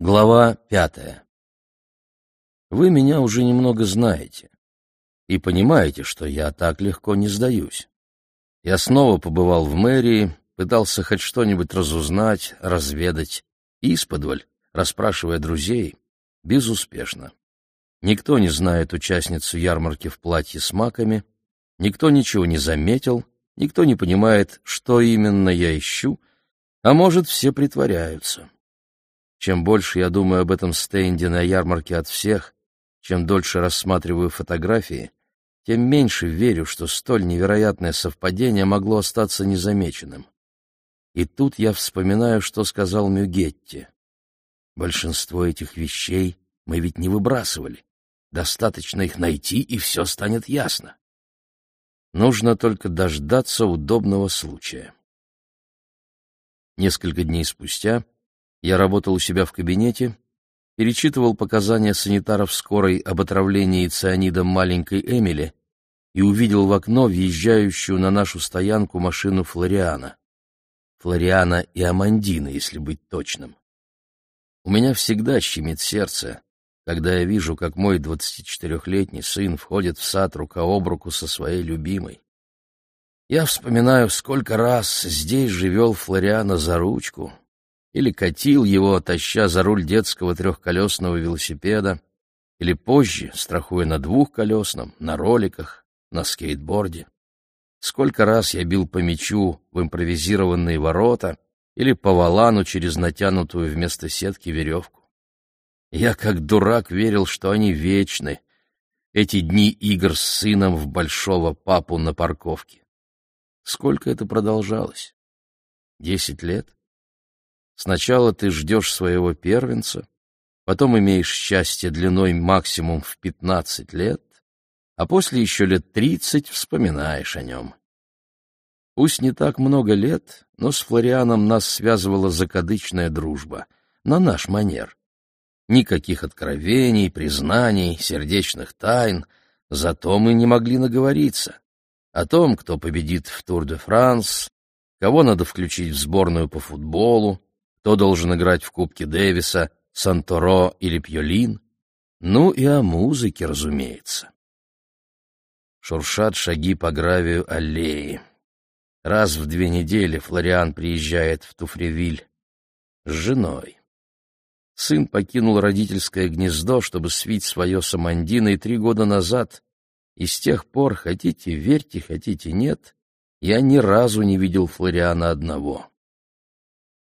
Глава пятая. Вы меня уже немного знаете и понимаете, что я так легко не сдаюсь. Я снова побывал в мэрии, пытался хоть что-нибудь разузнать, разведать, исподволь, расспрашивая друзей, безуспешно. Никто не знает участницу ярмарки в платье с маками, никто ничего не заметил, никто не понимает, что именно я ищу, а может, все притворяются. Чем больше я думаю об этом стенде на ярмарке от всех, чем дольше рассматриваю фотографии, тем меньше верю, что столь невероятное совпадение могло остаться незамеченным. И тут я вспоминаю, что сказал Мюгетти. Большинство этих вещей мы ведь не выбрасывали. Достаточно их найти, и все станет ясно. Нужно только дождаться удобного случая. Несколько дней спустя я работал у себя в кабинете, перечитывал показания санитаров скорой об отравлении цианидом маленькой Эмили и увидел в окно въезжающую на нашу стоянку машину Флориана. Флориана и Амандина, если быть точным. У меня всегда щемит сердце, когда я вижу, как мой 24-летний сын входит в сад рука об руку со своей любимой. Я вспоминаю, сколько раз здесь же вел Флориана за ручку, или катил его, таща за руль детского трехколесного велосипеда, или позже, страхуя на двухколесном, на роликах, на скейтборде. Сколько раз я бил по мячу в импровизированные ворота или по валану через натянутую вместо сетки веревку. Я как дурак верил, что они вечны, эти дни игр с сыном в большого папу на парковке. Сколько это продолжалось? Десять лет? Сначала ты ждешь своего первенца, потом имеешь счастье длиной максимум в пятнадцать лет, а после еще лет тридцать вспоминаешь о нем. Пусть не так много лет, но с Флорианом нас связывала закадычная дружба, на наш манер. Никаких откровений, признаний, сердечных тайн, зато мы не могли наговориться. О том, кто победит в Тур-де-Франс, кого надо включить в сборную по футболу, кто должен играть в Кубке Дэвиса, Санторо или Пьолин, ну и о музыке, разумеется. Шуршат шаги по гравию аллеи. Раз в две недели Флориан приезжает в Туфревиль с женой. Сын покинул родительское гнездо, чтобы свить свое с Амандиной три года назад, и с тех пор, хотите верьте, хотите нет, я ни разу не видел Флориана одного.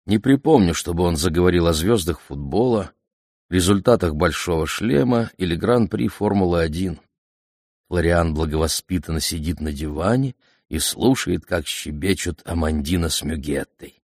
Не припомню, чтобы он заговорил о звездах футбола, результатах «Большого шлема» или Гран-при Формулы-1. Флориан благовоспитанно сидит на диване и слушает, как щебечут Амандина с Мюгеттой.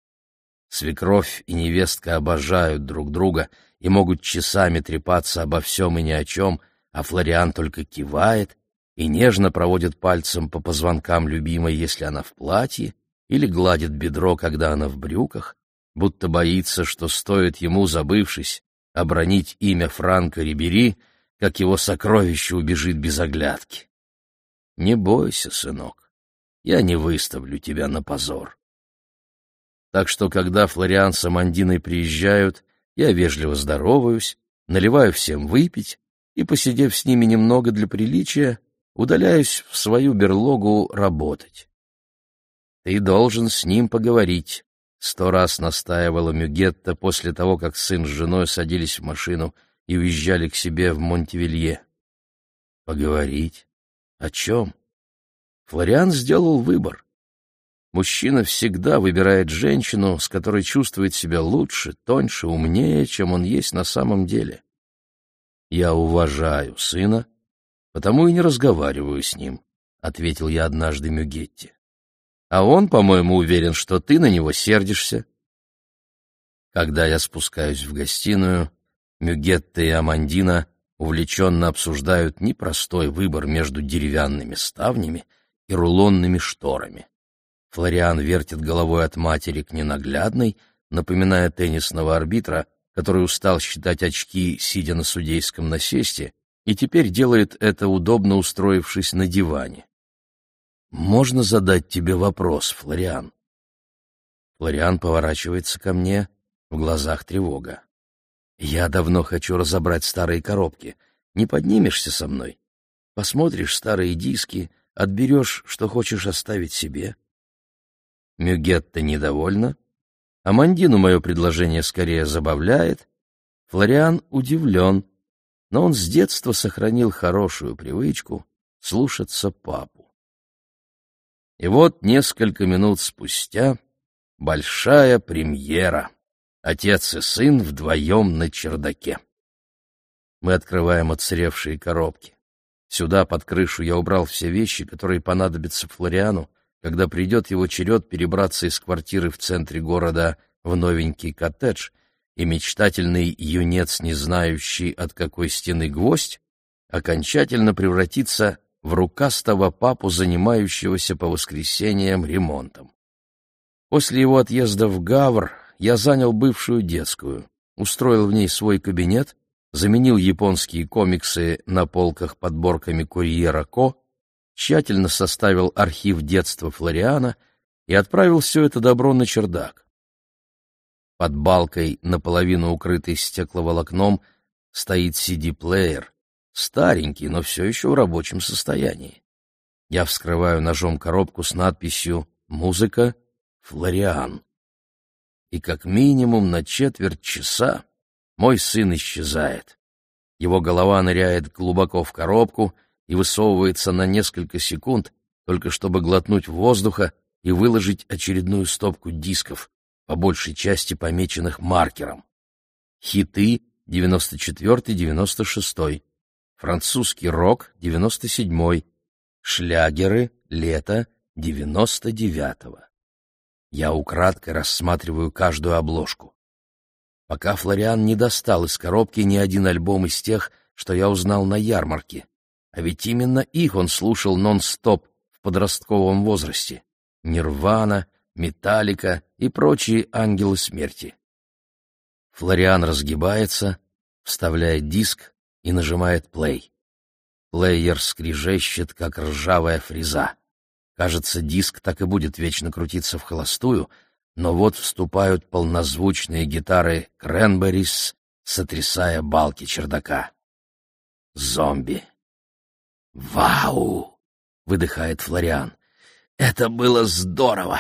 Свекровь и невестка обожают друг друга и могут часами трепаться обо всем и ни о чем, а Флориан только кивает и нежно проводит пальцем по позвонкам любимой, если она в платье, или гладит бедро, когда она в брюках, будто боится, что стоит ему, забывшись, обронить имя Франка Рибери, как его сокровище убежит без оглядки. Не бойся, сынок, я не выставлю тебя на позор. Так что, когда Флориан с Амандиной приезжают, я вежливо здороваюсь, наливаю всем выпить и, посидев с ними немного для приличия, удаляюсь в свою берлогу работать. Ты должен с ним поговорить, Сто раз настаивала Мюгетта после того, как сын с женой садились в машину и уезжали к себе в Монтевилье. Поговорить? О чем? Флориан сделал выбор. Мужчина всегда выбирает женщину, с которой чувствует себя лучше, тоньше, умнее, чем он есть на самом деле. Я уважаю сына, потому и не разговариваю с ним, — ответил я однажды Мюгетте а он, по-моему, уверен, что ты на него сердишься. Когда я спускаюсь в гостиную, Мюгетта и Амандина увлеченно обсуждают непростой выбор между деревянными ставнями и рулонными шторами. Флориан вертит головой от матери к ненаглядной, напоминая теннисного арбитра, который устал считать очки, сидя на судейском насесте, и теперь делает это, удобно устроившись на диване. «Можно задать тебе вопрос, Флориан?» Флориан поворачивается ко мне, в глазах тревога. Я давно хочу разобрать старые коробки. Не поднимешься со мной? Посмотришь старые диски, отберешь, что хочешь оставить себе. Мюгетта недовольна. Амандину мое предложение скорее забавляет. Флориан удивлен, но он с детства сохранил хорошую привычку слушаться папу. И вот несколько минут спустя большая премьера. Отец и сын вдвоем на чердаке. Мы открываем отсыревшие коробки. Сюда, под крышу, я убрал все вещи, которые понадобятся Флориану, когда придет его черед перебраться из квартиры в центре города в новенький коттедж, и мечтательный юнец, не знающий, от какой стены гвоздь, окончательно превратится в рукастого папу, занимающегося по воскресеньям ремонтом. После его отъезда в Гавр я занял бывшую детскую, устроил в ней свой кабинет, заменил японские комиксы на полках подборками «Курьера Ко», тщательно составил архив детства Флориана и отправил все это добро на чердак. Под балкой, наполовину укрытой стекловолокном, стоит CD-плеер, старенький, но все еще в рабочем состоянии. Я вскрываю ножом коробку с надписью «Музыка Флориан». И как минимум на четверть часа мой сын исчезает. Его голова ныряет глубоко в коробку — и высовывается на несколько секунд, только чтобы глотнуть воздуха и выложить очередную стопку дисков, по большей части помеченных маркером. Хиты 94-96, французский рок 97, шлягеры лето 99-го. Я украдкой рассматриваю каждую обложку. Пока Флориан не достал из коробки ни один альбом из тех, что я узнал на ярмарке. А ведь именно их он слушал нон-стоп в подростковом возрасте. Нирвана, Металлика и прочие ангелы смерти. Флориан разгибается, вставляет диск и нажимает плей. Плеер скрижещет, как ржавая фреза. Кажется, диск так и будет вечно крутиться в холостую, но вот вступают полнозвучные гитары Кренберис, сотрясая балки чердака. Зомби. «Вау!» — выдыхает Флориан. «Это было здорово!»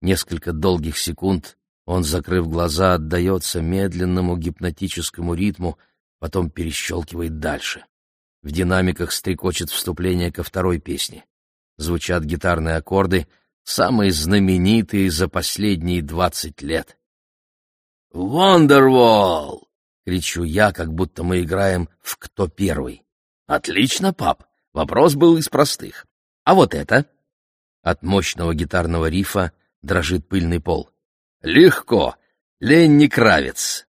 Несколько долгих секунд он, закрыв глаза, отдается медленному гипнотическому ритму, потом перещелкивает дальше. В динамиках стрекочет вступление ко второй песне. Звучат гитарные аккорды, самые знаменитые за последние двадцать лет. «Вондервол!» — кричу я, как будто мы играем в «Кто первый?». Отлично, пап. Вопрос был из простых. А вот это? От мощного гитарного рифа дрожит пыльный пол. Легко. Ленни Кравец.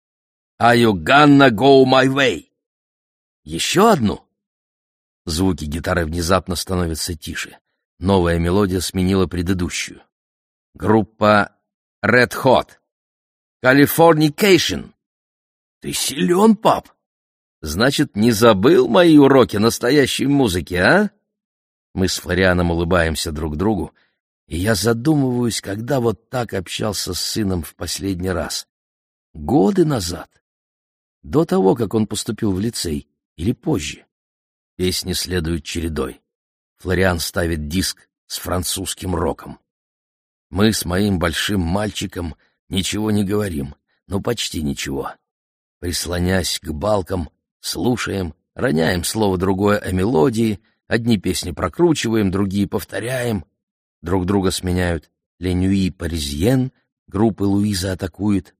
Are you gonna go my way? Еще одну? Звуки гитары внезапно становятся тише. Новая мелодия сменила предыдущую. Группа Red Hot. Californication. Ты силен, пап. Значит, не забыл мои уроки настоящей музыки, а? Мы с Флорианом улыбаемся друг другу, и я задумываюсь, когда вот так общался с сыном в последний раз. Годы назад. До того, как он поступил в лицей, или позже. Песни следуют чередой. Флориан ставит диск с французским роком. Мы с моим большим мальчиком ничего не говорим, ну почти ничего. Прислонясь к балкам, слушаем, роняем слово другое о мелодии, одни песни прокручиваем, другие повторяем, друг друга сменяют «Ленюи Паризьен», группы Луиза атакует,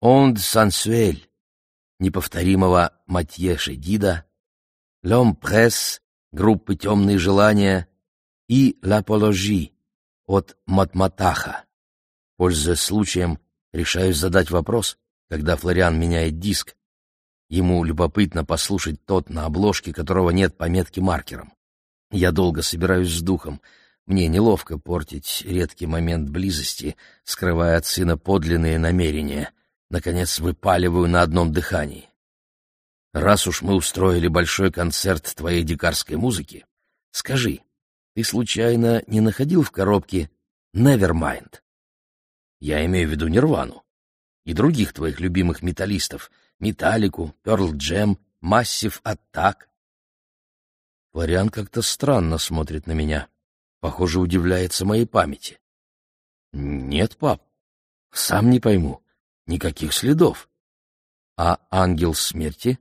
«Онд Сансуэль», неповторимого Матье Шедида, «Лом Пресс», группы «Темные желания» и «Л'Апологи» от Матматаха. Пользуясь случаем, решаю задать вопрос, когда Флориан меняет диск, Ему любопытно послушать тот, на обложке которого нет пометки маркером. Я долго собираюсь с духом. Мне неловко портить редкий момент близости, скрывая от сына подлинные намерения. Наконец выпаливаю на одном дыхании. Раз уж мы устроили большой концерт твоей дикарской музыки, скажи, ты случайно не находил в коробке Nevermind? Я имею в виду Нирвану. и других твоих любимых металлистов — Металлику, Перл Джем, Массив Аттак. Флориан как-то странно смотрит на меня. Похоже, удивляется моей памяти. Нет, пап, сам не пойму. Никаких следов. А ангел смерти?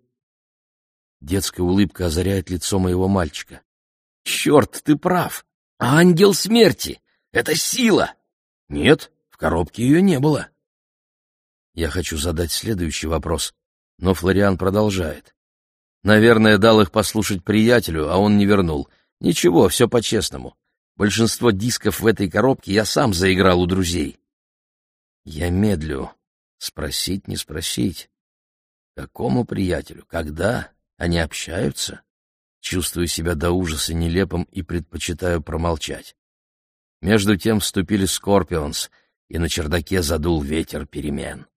Детская улыбка озаряет лицо моего мальчика. Черт, ты прав. Ангел смерти! Это сила! Нет, в коробке ее не было. Я хочу задать следующий вопрос, но Флориан продолжает. Наверное, дал их послушать приятелю, а он не вернул. Ничего, все по-честному. Большинство дисков в этой коробке я сам заиграл у друзей. Я медлю. Спросить, не спросить. Какому приятелю? Когда? Они общаются? Чувствую себя до ужаса нелепым и предпочитаю промолчать. Между тем вступили Скорпионс, и на чердаке задул ветер перемен.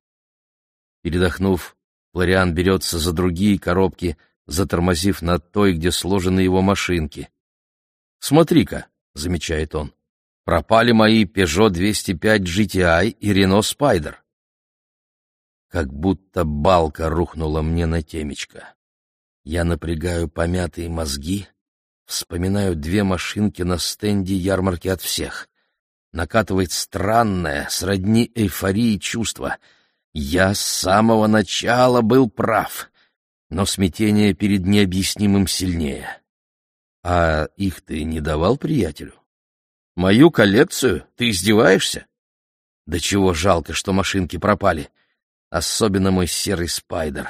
Передохнув, Флориан берется за другие коробки, затормозив над той, где сложены его машинки. «Смотри-ка», — замечает он, — «пропали мои Peugeot 205 GTI и Renault Spider». Как будто балка рухнула мне на темечко. Я напрягаю помятые мозги, вспоминаю две машинки на стенде ярмарки от всех. Накатывает странное, сродни эйфории чувство. Я с самого начала был прав, но смятение перед необъяснимым сильнее. А их ты не давал приятелю? Мою коллекцию? Ты издеваешься? Да чего жалко, что машинки пропали. Особенно мой серый спайдер.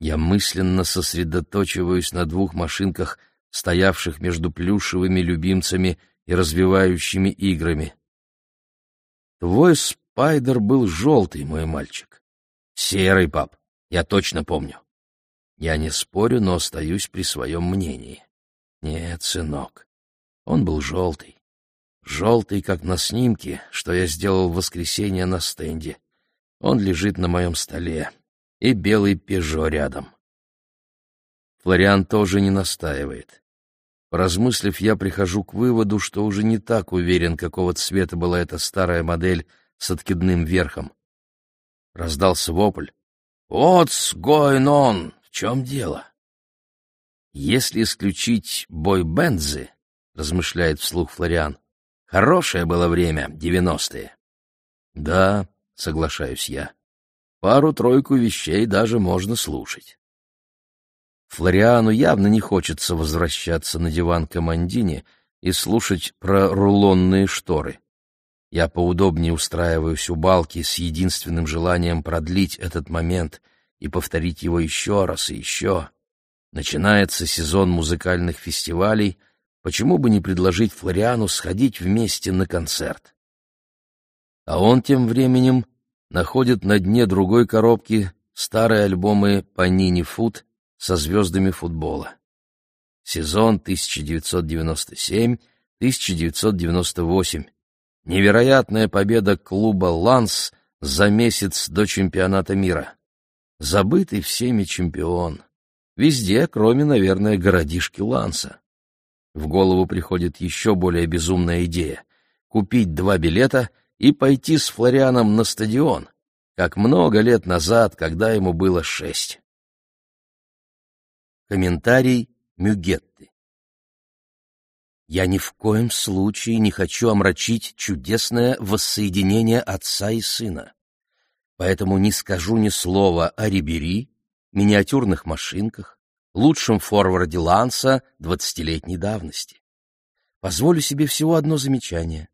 Я мысленно сосредоточиваюсь на двух машинках, стоявших между плюшевыми любимцами и развивающими играми. Твой спайдер был желтый, мой мальчик. Серый, пап, я точно помню. Я не спорю, но остаюсь при своем мнении. Нет, сынок, он был желтый. Желтый, как на снимке, что я сделал в воскресенье на стенде. Он лежит на моем столе и белый «Пежо» рядом. Флориан тоже не настаивает. Поразмыслив, я прихожу к выводу, что уже не так уверен, какого цвета была эта старая модель с откидным верхом. Раздался вопль. «What's going on? В чем дело?» «Если исключить бой Бензы, — размышляет вслух Флориан, — хорошее было время, девяностые». «Да», — соглашаюсь я. Пару-тройку вещей даже можно слушать. Флориану явно не хочется возвращаться на диван Командини и слушать про рулонные шторы. Я поудобнее устраиваюсь у балки с единственным желанием продлить этот момент и повторить его еще раз и еще. Начинается сезон музыкальных фестивалей, почему бы не предложить Флориану сходить вместе на концерт? А он тем временем находит на дне другой коробки старые альбомы Panini Foot со звездами футбола. Сезон 1997-1998. Невероятная победа клуба «Ланс» за месяц до чемпионата мира. Забытый всеми чемпион. Везде, кроме, наверное, городишки Ланса. В голову приходит еще более безумная идея — купить два билета и пойти с Флорианом на стадион, как много лет назад, когда ему было шесть. Комментарий Мюгетты Я ни в коем случае не хочу омрачить чудесное воссоединение отца и сына, поэтому не скажу ни слова о Рибери, миниатюрных машинках, лучшем форварде Ланса двадцатилетней давности. Позволю себе всего одно замечание.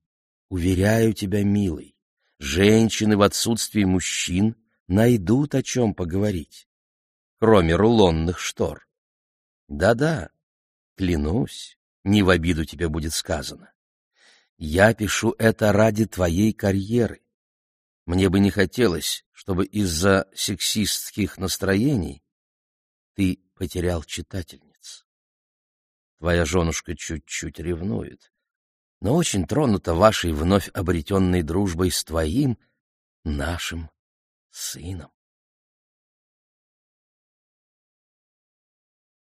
Уверяю тебя, милый, женщины в отсутствии мужчин найдут о чем поговорить, кроме рулонных штор. Да-да, клянусь, не в обиду тебе будет сказано. Я пишу это ради твоей карьеры. Мне бы не хотелось, чтобы из-за сексистских настроений ты потерял читательниц. Твоя женушка чуть-чуть ревнует, но очень тронута вашей вновь обретенной дружбой с твоим, нашим сыном.